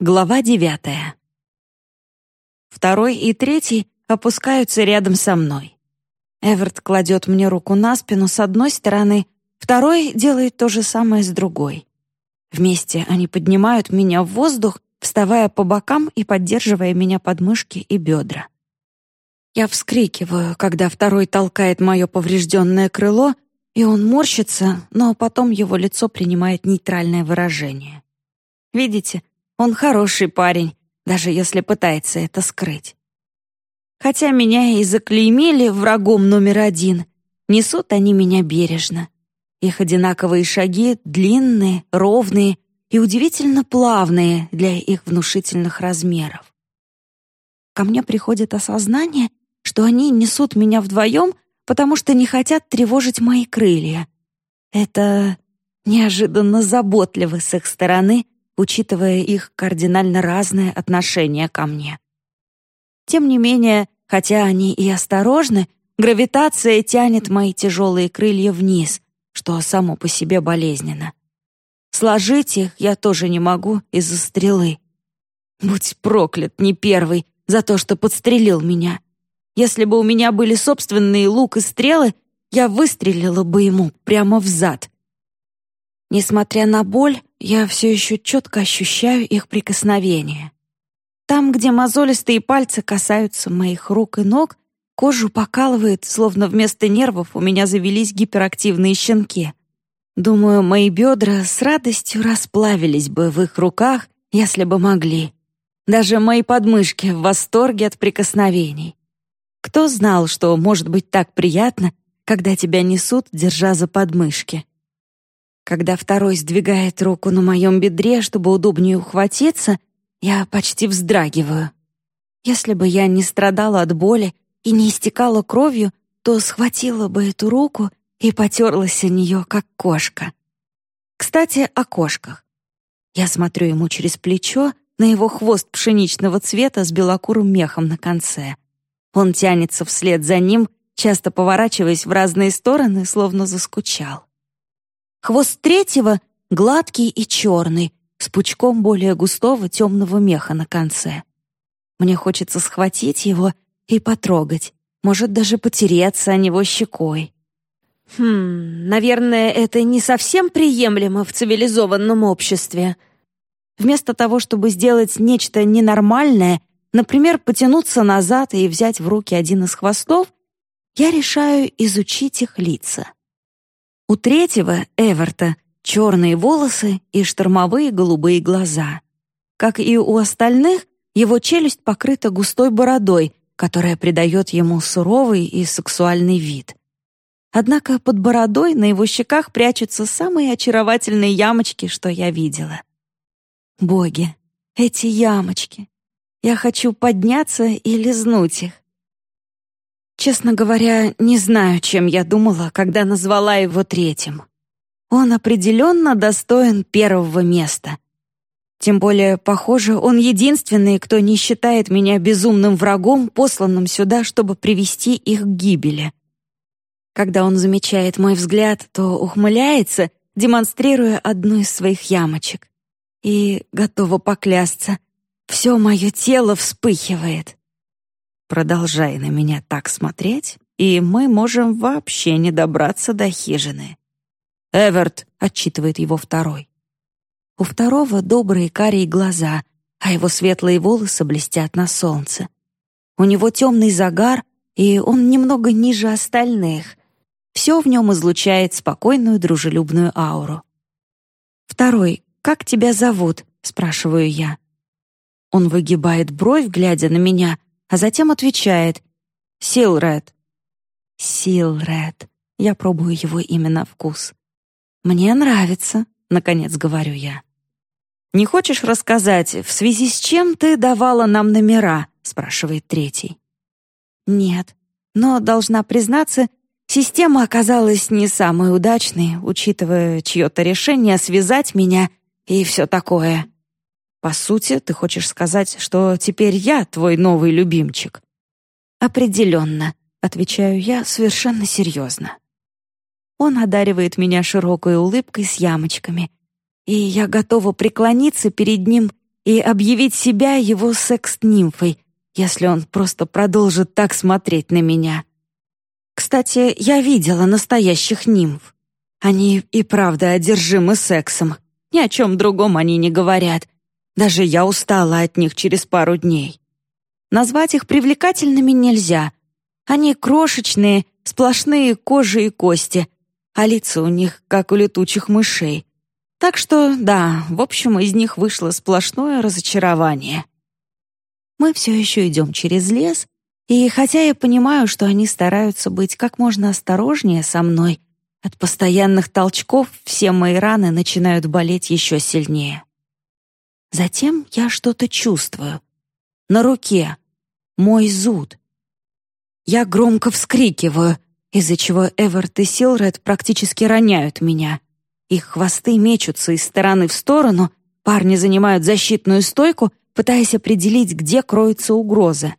Глава девятая. Второй и третий опускаются рядом со мной. Эверт кладет мне руку на спину с одной стороны, второй делает то же самое с другой. Вместе они поднимают меня в воздух, вставая по бокам и поддерживая меня под мышки и бедра. Я вскрикиваю, когда второй толкает мое поврежденное крыло, и он морщится, но потом его лицо принимает нейтральное выражение. Видите, он хороший парень, даже если пытается это скрыть. Хотя меня и заклеймили врагом номер один, несут они меня бережно. Их одинаковые шаги длинные, ровные и удивительно плавные для их внушительных размеров. Ко мне приходит осознание, что они несут меня вдвоем, потому что не хотят тревожить мои крылья. Это неожиданно заботливо с их стороны — учитывая их кардинально разное отношение ко мне. Тем не менее, хотя они и осторожны, гравитация тянет мои тяжелые крылья вниз, что само по себе болезненно. Сложить их я тоже не могу из-за стрелы. Будь проклят, не первый, за то, что подстрелил меня. Если бы у меня были собственные лук и стрелы, я выстрелила бы ему прямо в зад. Несмотря на боль, я все еще четко ощущаю их прикосновение. Там, где мозолистые пальцы касаются моих рук и ног, кожу покалывает, словно вместо нервов у меня завелись гиперактивные щенки. Думаю, мои бедра с радостью расплавились бы в их руках, если бы могли. Даже мои подмышки в восторге от прикосновений. Кто знал, что может быть так приятно, когда тебя несут, держа за подмышки? Когда второй сдвигает руку на моем бедре, чтобы удобнее ухватиться, я почти вздрагиваю. Если бы я не страдала от боли и не истекала кровью, то схватила бы эту руку и потерлась о нее, как кошка. Кстати, о кошках. Я смотрю ему через плечо на его хвост пшеничного цвета с белокурым мехом на конце. Он тянется вслед за ним, часто поворачиваясь в разные стороны, словно заскучал. Хвост третьего гладкий и черный, с пучком более густого темного меха на конце. Мне хочется схватить его и потрогать, может даже потереться о него щекой. Хм, наверное, это не совсем приемлемо в цивилизованном обществе. Вместо того, чтобы сделать нечто ненормальное, например, потянуться назад и взять в руки один из хвостов, я решаю изучить их лица. У третьего, Эверта, черные волосы и штормовые голубые глаза. Как и у остальных, его челюсть покрыта густой бородой, которая придает ему суровый и сексуальный вид. Однако под бородой на его щеках прячутся самые очаровательные ямочки, что я видела. Боги, эти ямочки! Я хочу подняться и лизнуть их. Честно говоря, не знаю, чем я думала, когда назвала его третьим. Он определенно достоин первого места. Тем более, похоже, он единственный, кто не считает меня безумным врагом, посланным сюда, чтобы привести их к гибели. Когда он замечает мой взгляд, то ухмыляется, демонстрируя одну из своих ямочек. И, готова поклясться, все мое тело вспыхивает. Продолжай на меня так смотреть, и мы можем вообще не добраться до хижины. «Эверт!» — отчитывает его второй. У второго добрые карие глаза, а его светлые волосы блестят на солнце. У него темный загар, и он немного ниже остальных. Все в нем излучает спокойную дружелюбную ауру. «Второй, как тебя зовут?» — спрашиваю я. Он выгибает бровь, глядя на меня, а затем отвечает «Силред». «Силред». Я пробую его имя на вкус. «Мне нравится», — наконец говорю я. «Не хочешь рассказать, в связи с чем ты давала нам номера?» — спрашивает третий. «Нет, но, должна признаться, система оказалась не самой удачной, учитывая чье-то решение связать меня и все такое». По сути, ты хочешь сказать, что теперь я твой новый любимчик? Определенно, отвечаю я совершенно серьезно. Он одаривает меня широкой улыбкой с ямочками, и я готова преклониться перед ним и объявить себя его секс-нимфой, если он просто продолжит так смотреть на меня. Кстати, я видела настоящих нимф. Они и правда одержимы сексом. Ни о чем другом они не говорят. Даже я устала от них через пару дней. Назвать их привлекательными нельзя. Они крошечные, сплошные кожи и кости, а лица у них, как у летучих мышей. Так что, да, в общем, из них вышло сплошное разочарование. Мы все еще идем через лес, и хотя я понимаю, что они стараются быть как можно осторожнее со мной, от постоянных толчков все мои раны начинают болеть еще сильнее. Затем я что-то чувствую. На руке. Мой зуд. Я громко вскрикиваю, из-за чего Эверт и Силред практически роняют меня. Их хвосты мечутся из стороны в сторону, парни занимают защитную стойку, пытаясь определить, где кроется угроза.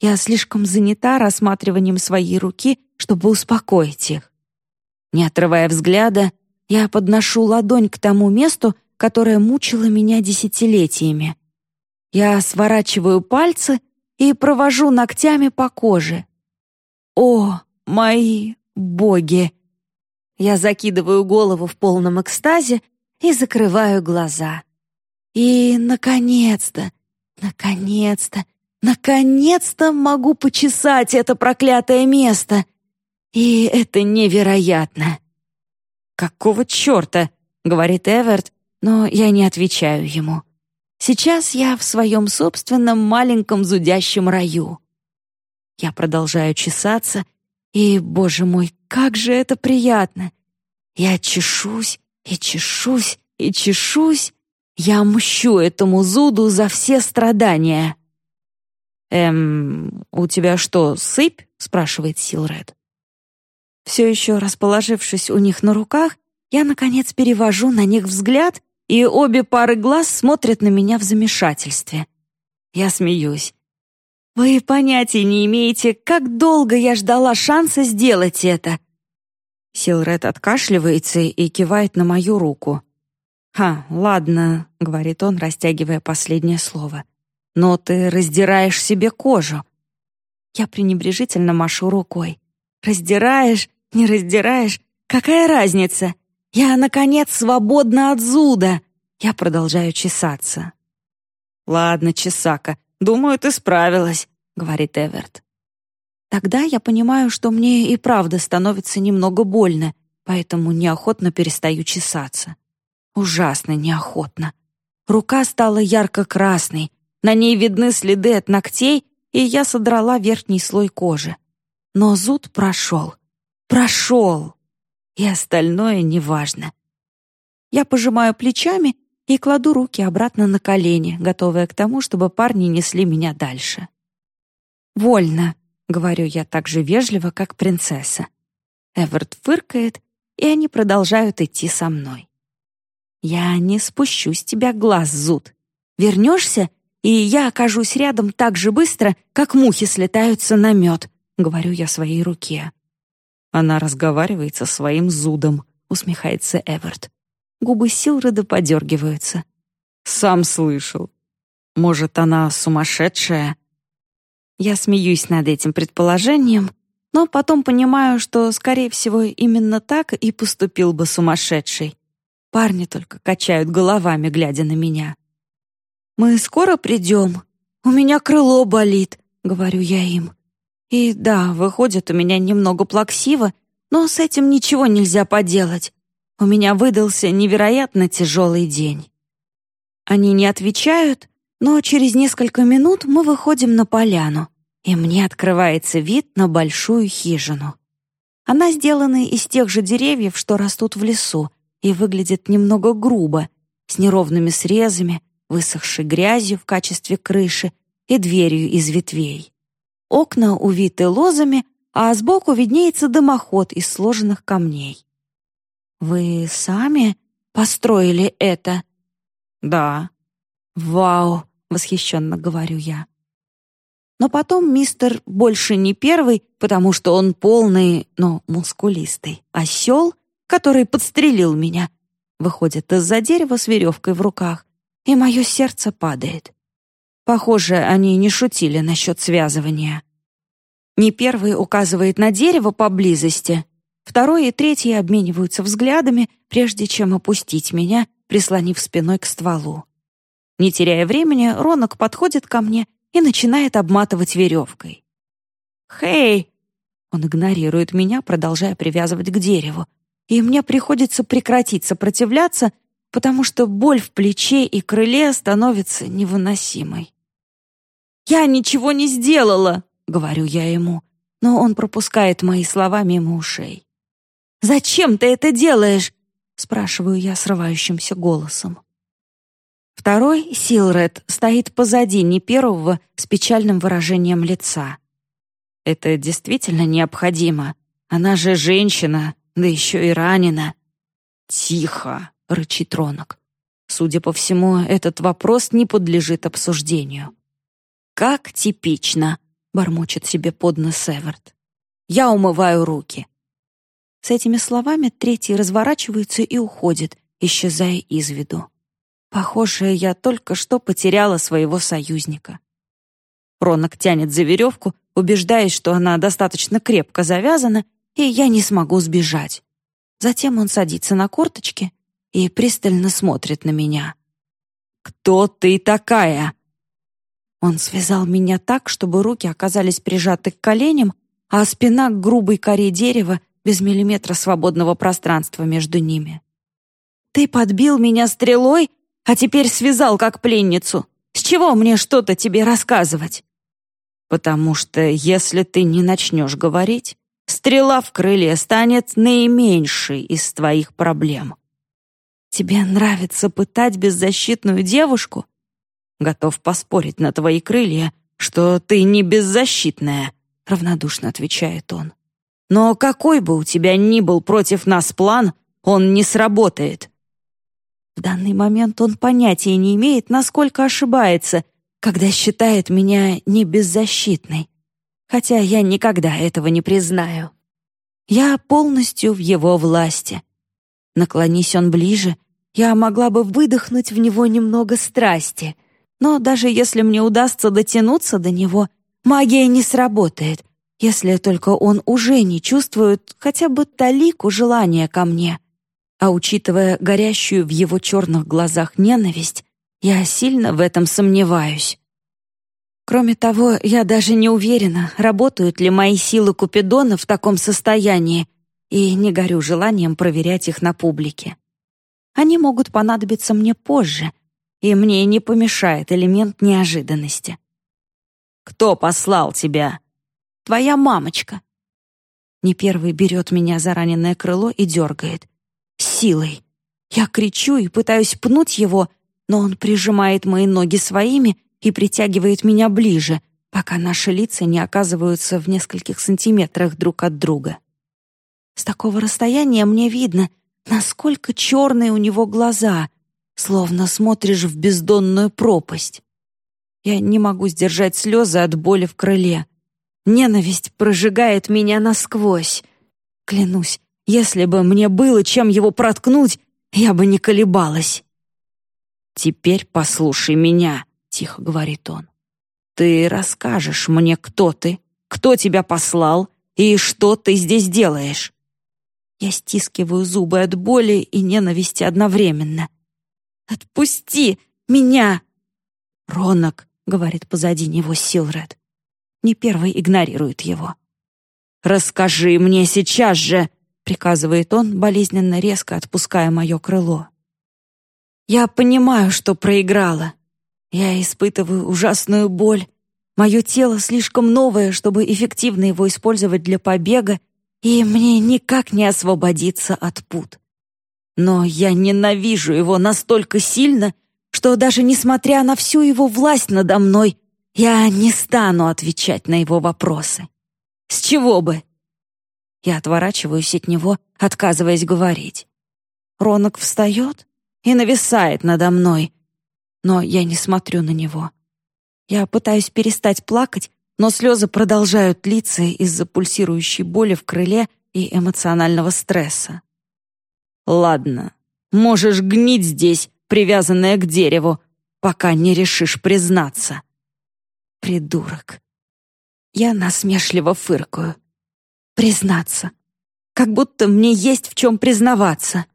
Я слишком занята рассматриванием своей руки, чтобы успокоить их. Не отрывая взгляда, я подношу ладонь к тому месту, которое мучило меня десятилетиями. Я сворачиваю пальцы и провожу ногтями по коже. О, мои боги! Я закидываю голову в полном экстазе и закрываю глаза. И, наконец-то, наконец-то, Наконец-то могу почесать это проклятое место. И это невероятно. «Какого черта?» — говорит Эверт, но я не отвечаю ему. Сейчас я в своем собственном маленьком зудящем раю. Я продолжаю чесаться, и, боже мой, как же это приятно! Я чешусь и чешусь и чешусь. Я мщу этому зуду за все страдания. «Эм, у тебя что, сыпь?» — спрашивает Силред. Все еще расположившись у них на руках, я, наконец, перевожу на них взгляд, и обе пары глаз смотрят на меня в замешательстве. Я смеюсь. «Вы понятия не имеете, как долго я ждала шанса сделать это!» Силред откашливается и кивает на мою руку. «Ха, ладно», — говорит он, растягивая последнее слово но ты раздираешь себе кожу. Я пренебрежительно машу рукой. Раздираешь, не раздираешь, какая разница? Я, наконец, свободна от зуда. Я продолжаю чесаться. «Ладно, Чесака, думаю, ты справилась», — говорит Эверт. Тогда я понимаю, что мне и правда становится немного больно, поэтому неохотно перестаю чесаться. Ужасно неохотно. Рука стала ярко-красной, на ней видны следы от ногтей, и я содрала верхний слой кожи. Но зуд прошел. Прошел! И остальное неважно. Я пожимаю плечами и кладу руки обратно на колени, готовая к тому, чтобы парни несли меня дальше. «Вольно», — говорю я так же вежливо, как принцесса. Эверт фыркает, и они продолжают идти со мной. «Я не спущу с тебя глаз, Зуд. Вернешься, и я окажусь рядом так же быстро, как мухи слетаются на мед», — говорю я своей руке. Она разговаривает со своим зудом, усмехается Эверт. Губы Силреда подергиваются. «Сам слышал. Может, она сумасшедшая?» Я смеюсь над этим предположением, но потом понимаю, что, скорее всего, именно так и поступил бы сумасшедший. Парни только качают головами, глядя на меня. «Мы скоро придем? У меня крыло болит», — говорю я им. И да, выходит, у меня немного плаксиво, но с этим ничего нельзя поделать. У меня выдался невероятно тяжелый день. Они не отвечают, но через несколько минут мы выходим на поляну, и мне открывается вид на большую хижину. Она сделана из тех же деревьев, что растут в лесу, и выглядит немного грубо, с неровными срезами, высохшей грязью в качестве крыши и дверью из ветвей. Окна увиты лозами, а сбоку виднеется дымоход из сложенных камней. «Вы сами построили это?» «Да». «Вау!» — восхищенно говорю я. Но потом мистер больше не первый, потому что он полный, но мускулистый, осел, который подстрелил меня, выходит из-за дерева с веревкой в руках и мое сердце падает. Похоже, они не шутили насчет связывания. Не первый указывает на дерево поблизости, второй и третий обмениваются взглядами, прежде чем опустить меня, прислонив спиной к стволу. Не теряя времени, Ронок подходит ко мне и начинает обматывать веревкой. «Хей!» Он игнорирует меня, продолжая привязывать к дереву, и мне приходится прекратить сопротивляться, потому что боль в плече и крыле становится невыносимой. «Я ничего не сделала!» — говорю я ему, но он пропускает мои слова мимо ушей. «Зачем ты это делаешь?» — спрашиваю я срывающимся голосом. Второй, Силред, стоит позади не первого с печальным выражением лица. Это действительно необходимо. Она же женщина, да еще и ранена. «Тихо!» — рычит Ронок. Судя по всему, этот вопрос не подлежит обсуждению. «Как типично!» — бормочет себе под нос Эверт. «Я умываю руки». С этими словами третий разворачивается и уходит, исчезая из виду. Похоже, я только что потеряла своего союзника. Ронок тянет за веревку, убеждаясь, что она достаточно крепко завязана, и я не смогу сбежать. Затем он садится на корточки и пристально смотрит на меня. «Кто ты такая?» Он связал меня так, чтобы руки оказались прижаты к коленям, а спина к грубой коре дерева без миллиметра свободного пространства между ними. «Ты подбил меня стрелой, а теперь связал как пленницу. С чего мне что-то тебе рассказывать?» «Потому что если ты не начнешь говорить, стрела в крыле станет наименьшей из твоих проблем». «Тебе нравится пытать беззащитную девушку?» Готов поспорить на твои крылья, что ты не беззащитная, равнодушно отвечает он. Но какой бы у тебя ни был против нас план, он не сработает. В данный момент он понятия не имеет, насколько ошибается, когда считает меня не беззащитной. Хотя я никогда этого не признаю. Я полностью в его власти. Наклонись он ближе, я могла бы выдохнуть в него немного страсти, но даже если мне удастся дотянуться до него, магия не сработает, если только он уже не чувствует хотя бы талику желания ко мне. А учитывая горящую в его черных глазах ненависть, я сильно в этом сомневаюсь. Кроме того, я даже не уверена, работают ли мои силы Купидона в таком состоянии, и не горю желанием проверять их на публике. Они могут понадобиться мне позже — и мне не помешает элемент неожиданности. «Кто послал тебя?» «Твоя мамочка». Не первый берет меня за раненое крыло и дергает. Силой. Я кричу и пытаюсь пнуть его, но он прижимает мои ноги своими и притягивает меня ближе, пока наши лица не оказываются в нескольких сантиметрах друг от друга. С такого расстояния мне видно, насколько черные у него глаза, словно смотришь в бездонную пропасть. Я не могу сдержать слезы от боли в крыле. Ненависть прожигает меня насквозь. Клянусь, если бы мне было чем его проткнуть, я бы не колебалась. «Теперь послушай меня», — тихо говорит он. «Ты расскажешь мне, кто ты, кто тебя послал и что ты здесь делаешь». Я стискиваю зубы от боли и ненависти одновременно. Отпусти меня!» «Ронок», — говорит позади него Силред. Не первый игнорирует его. «Расскажи мне сейчас же!» — приказывает он, болезненно резко отпуская мое крыло. «Я понимаю, что проиграла. Я испытываю ужасную боль. Мое тело слишком новое, чтобы эффективно его использовать для побега, и мне никак не освободиться от пут. Но я ненавижу его настолько сильно, что даже несмотря на всю его власть надо мной, я не стану отвечать на его вопросы. С чего бы? Я отворачиваюсь от него, отказываясь говорить. Ронок встает и нависает надо мной, но я не смотрю на него. Я пытаюсь перестать плакать, но слезы продолжают литься из-за пульсирующей боли в крыле и эмоционального стресса. «Ладно, можешь гнить здесь, привязанная к дереву», пока не решишь признаться. Придурок. Я насмешливо фыркаю. Признаться. Как будто мне есть в чем признаваться.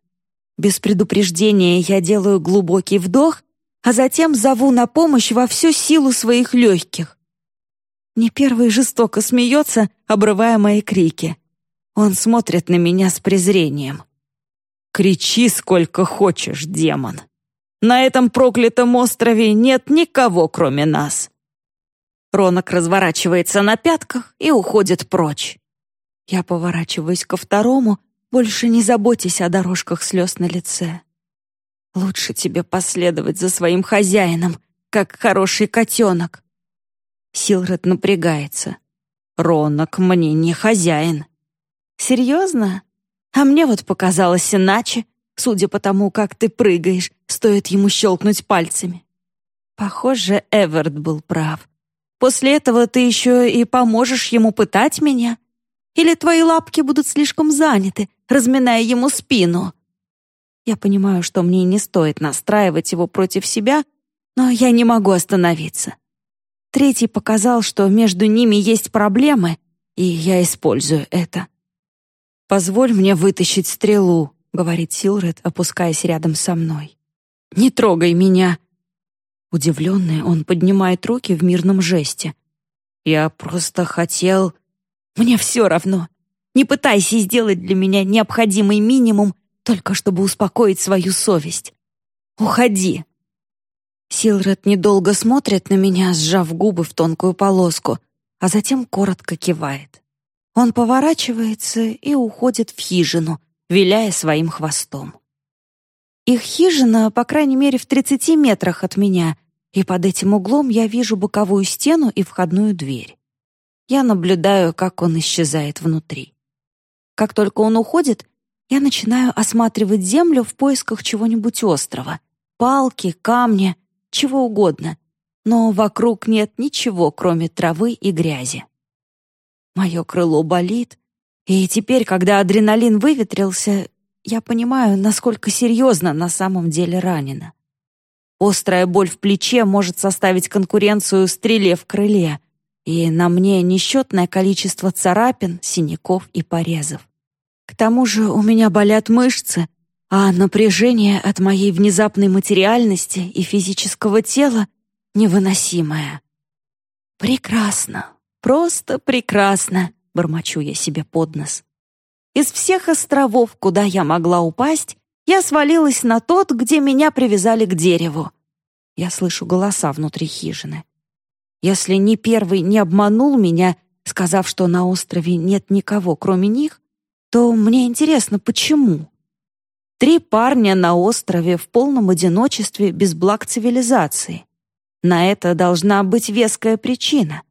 Без предупреждения я делаю глубокий вдох, а затем зову на помощь во всю силу своих легких. Не первый жестоко смеется, обрывая мои крики. Он смотрит на меня с презрением. «Кричи сколько хочешь, демон. На этом проклятом острове нет никого, кроме нас». Ронок разворачивается на пятках и уходит прочь. Я поворачиваюсь ко второму, больше не заботясь о дорожках слез на лице. Лучше тебе последовать за своим хозяином, как хороший котенок. Силред напрягается. Ронок мне не хозяин. Серьезно? А мне вот показалось иначе, судя по тому, как ты прыгаешь, стоит ему щелкнуть пальцами. Похоже, Эверт был прав. После этого ты еще и поможешь ему пытать меня? Или твои лапки будут слишком заняты, разминая ему спину? Я понимаю, что мне не стоит настраивать его против себя, но я не могу остановиться. Третий показал, что между ними есть проблемы, и я использую это. «Позволь мне вытащить стрелу», — говорит Силред, опускаясь рядом со мной. «Не трогай меня!» Удивленный, он поднимает руки в мирном жесте. «Я просто хотел...» «Мне все равно. Не пытайся сделать для меня необходимый минимум, только чтобы успокоить свою совесть. Уходи!» Силред недолго смотрит на меня, сжав губы в тонкую полоску, а затем коротко кивает. Он поворачивается и уходит в хижину, виляя своим хвостом. Их хижина, по крайней мере, в 30 метрах от меня, и под этим углом я вижу боковую стену и входную дверь. Я наблюдаю, как он исчезает внутри. Как только он уходит, я начинаю осматривать землю в поисках чего-нибудь острого. Палки, камни, чего угодно, но вокруг нет ничего, кроме травы и грязи. Мое крыло болит, и теперь, когда адреналин выветрился, я понимаю, насколько серьезно на самом деле ранена. Острая боль в плече может составить конкуренцию стреле в крыле, и на мне несчетное количество царапин, синяков и порезов. К тому же у меня болят мышцы, а напряжение от моей внезапной материальности и физического тела невыносимое. «Прекрасно, просто прекрасно», — бормочу я себе под нос. Из всех островов, куда я могла упасть, я свалилась на тот, где меня привязали к дереву. Я слышу голоса внутри хижины. Если ни первый не обманул меня, сказав, что на острове нет никого, кроме них, то мне интересно, почему? Три парня на острове в полном одиночестве без благ цивилизации. На это должна быть веская причина.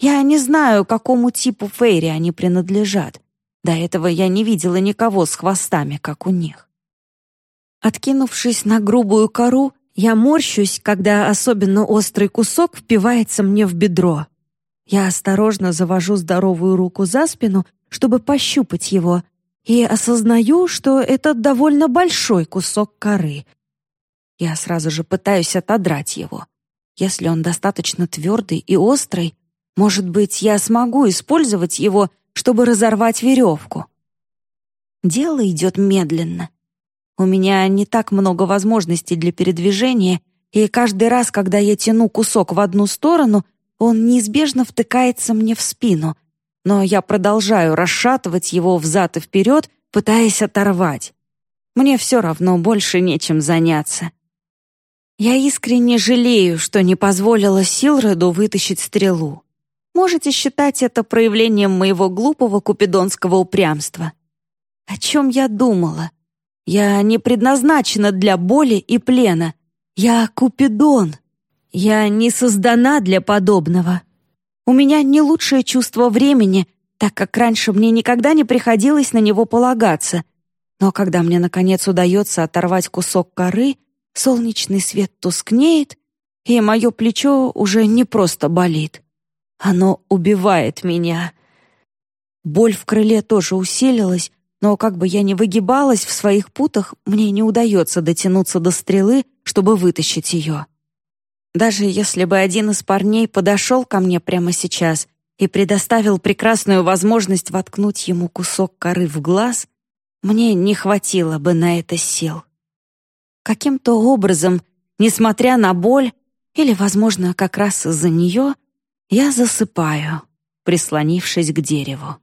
Я не знаю, какому типу фейри они принадлежат. До этого я не видела никого с хвостами, как у них. Откинувшись на грубую кору, я морщусь, когда особенно острый кусок впивается мне в бедро. Я осторожно завожу здоровую руку за спину, чтобы пощупать его, и осознаю, что это довольно большой кусок коры. Я сразу же пытаюсь отодрать его. Если он достаточно твердый и острый, может быть, я смогу использовать его, чтобы разорвать веревку. Дело идет медленно. У меня не так много возможностей для передвижения, и каждый раз, когда я тяну кусок в одну сторону, он неизбежно втыкается мне в спину — но я продолжаю расшатывать его взад и вперед, пытаясь оторвать. Мне все равно больше нечем заняться. Я искренне жалею, что не позволила Силреду вытащить стрелу. Можете считать это проявлением моего глупого купидонского упрямства. О чем я думала? Я не предназначена для боли и плена. Я Купидон. Я не создана для подобного. У меня не лучшее чувство времени, так как раньше мне никогда не приходилось на него полагаться. Но когда мне, наконец, удается оторвать кусок коры, солнечный свет тускнеет, и мое плечо уже не просто болит. Оно убивает меня. Боль в крыле тоже усилилась, но как бы я ни выгибалась в своих путах, мне не удается дотянуться до стрелы, чтобы вытащить ее. Даже если бы один из парней подошел ко мне прямо сейчас и предоставил прекрасную возможность воткнуть ему кусок коры в глаз, мне не хватило бы на это сил. Каким-то образом, несмотря на боль, или, возможно, как раз из-за нее, я засыпаю, прислонившись к дереву.